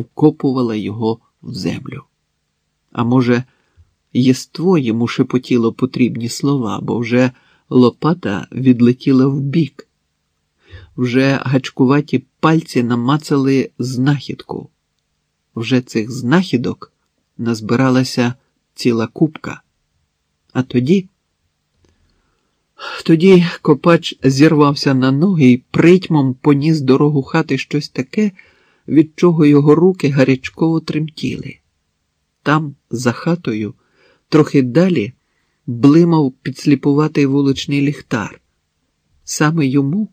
вкопувала його в землю. А може, єство йому шепотіло потрібні слова, бо вже лопата відлетіла вбік. Вже гачкуваті пальці намацали знахідку. Вже цих знахідок назбиралася ціла купка. А тоді. Тоді копач зірвався на ноги і притьмом поніс дорогу хати щось таке, від чого його руки гарячково тремтіли. Там, за хатою, трохи далі, блимав підсліпуватий вуличний ліхтар. Саме йому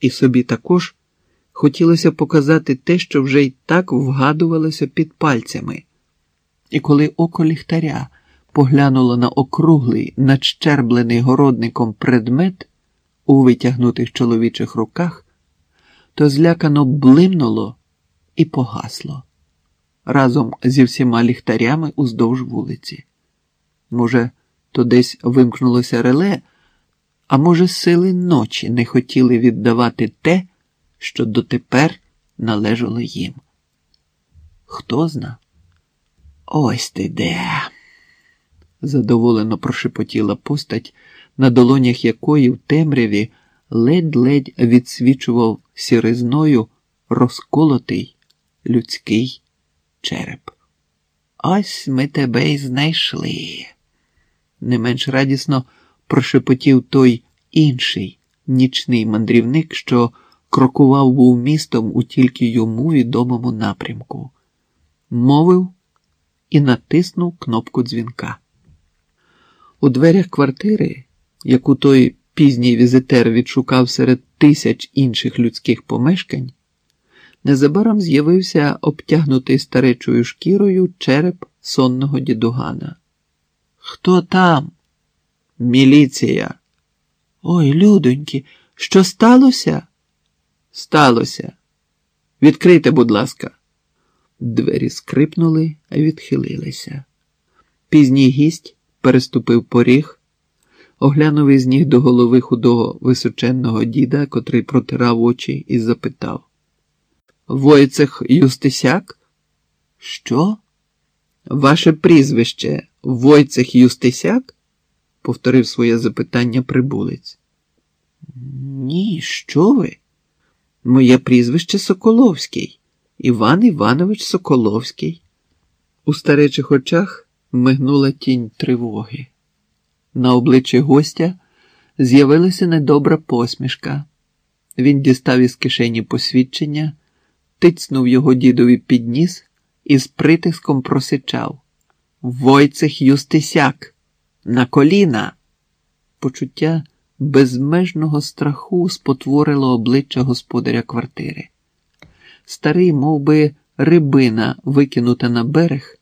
і собі також хотілося показати те, що вже й так вгадувалося під пальцями. І коли око ліхтаря поглянуло на округлий, надщерблений городником предмет у витягнутих чоловічих руках, то злякано блимнуло і погасло разом зі всіма ліхтарями уздовж вулиці. Може, то десь вимкнулося реле, а може, сили ночі не хотіли віддавати те, що дотепер належало їм. Хто зна? Ось ти де задоволено прошепотіла постать, на долонях якої в темряві ледь-ледь відсвічував сіризною розколотий людський череп. Ось ми тебе й знайшли. Не менш радісно прошепотів той інший нічний мандрівник, що крокував був містом у тільки йому відомому напрямку, мовив і натиснув кнопку дзвінка. У дверях квартири, яку той пізній візитер відшукав серед тисяч інших людських помешкань, незабаром з'явився обтягнутий старечою шкірою череп сонного дідугана. Хто там? Міліція. Ой, людоньки, що сталося? Сталося. Відкрийте, будь ласка. Двері скрипнули і відхилилися. Пізній гість переступив поріг, оглянув із ніг до голови худого височенного діда, котрий протирав очі, і запитав Войцех Юстисяк? Що? Ваше прізвище Войцех Юстисяк? повторив своє запитання прибулець. Ні, що ви? Моє прізвище Соколовський, Іван Іванович Соколовський. У старечих очах мигнула тінь тривоги. На обличчі гостя з'явилася недобра посмішка. Він дістав із кишені посвідчення, тицнув його дідові під ніс і з притиском просичав Войцех Юстисяк, на коліна. Почуття безмежного страху спотворило обличчя господаря квартири. Старий, мов би, рибина, викинута на берег,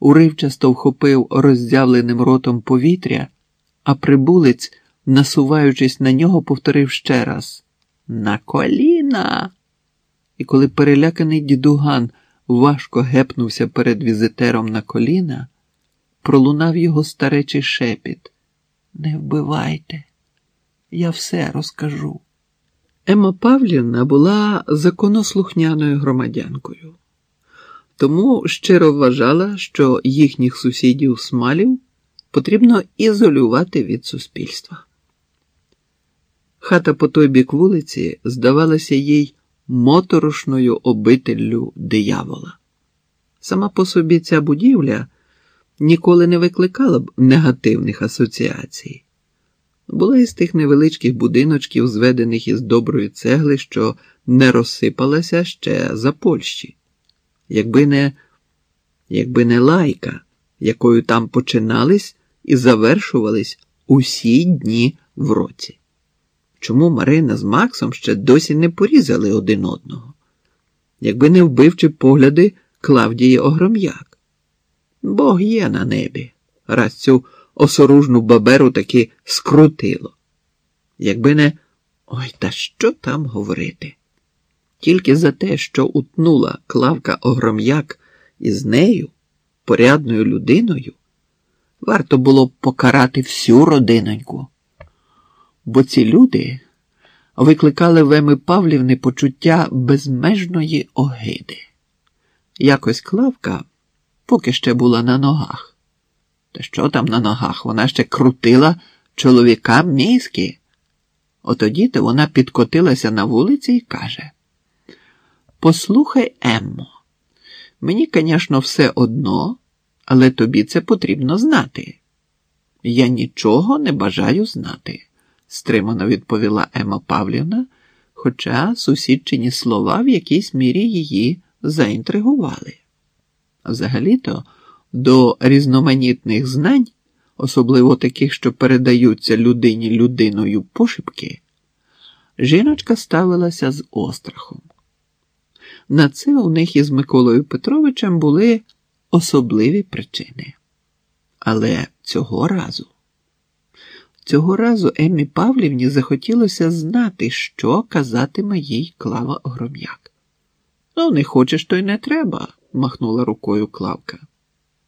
уривчасто вхопив роззявленим ротом повітря, а прибулець, насуваючись на нього, повторив ще раз На коліна. І коли переляканий дідуган важко гепнувся перед візитером на коліна, пролунав його старечий шепіт. Не вбивайте, я все розкажу. Ема Павлівна була законослухняною громадянкою тому щиро вважала, що їхніх сусідів смалів потрібно ізолювати від суспільства. Хата по той бік вулиці здавалася їй моторошною обителлю диявола. Сама по собі ця будівля ніколи не викликала б негативних асоціацій. Була із тих невеличких будиночків, зведених із доброї цегли, що не розсипалася ще за Польщі якби не якби не лайка, якою там починались і завершувались усі дні в році. Чому Марина з Максом ще досі не порізали один одного? Якби не вбивчі погляди Клавдії Огром'як. Бог є на небі, раз цю осоружну баберу таки скрутило. Якби не. Ой, та що там говорити? Тільки за те, що утнула Клавка Огром'як із нею, порядною людиною, варто було покарати всю родиноньку. Бо ці люди викликали в Еми Павлівни почуття безмежної огиди. Якось Клавка поки ще була на ногах. Та що там на ногах? Вона ще крутила чоловікам мізки. Отоді то вона підкотилася на вулиці і каже: Послухай, Еммо, мені, звісно, все одно, але тобі це потрібно знати. Я нічого не бажаю знати, стримано відповіла Ема Павлівна, хоча сусідчині слова в якійсь мірі її заінтригували. Взагалі-то до різноманітних знань, особливо таких, що передаються людині людиною пошепки, жіночка ставилася з острахом. На це у них із Миколою Петровичем були особливі причини. Але цього разу, цього разу Еммі Павлівні захотілося знати, що казатиме їй Клава Гром'як. Ну, не хочеш, то й не треба, махнула рукою Клавка.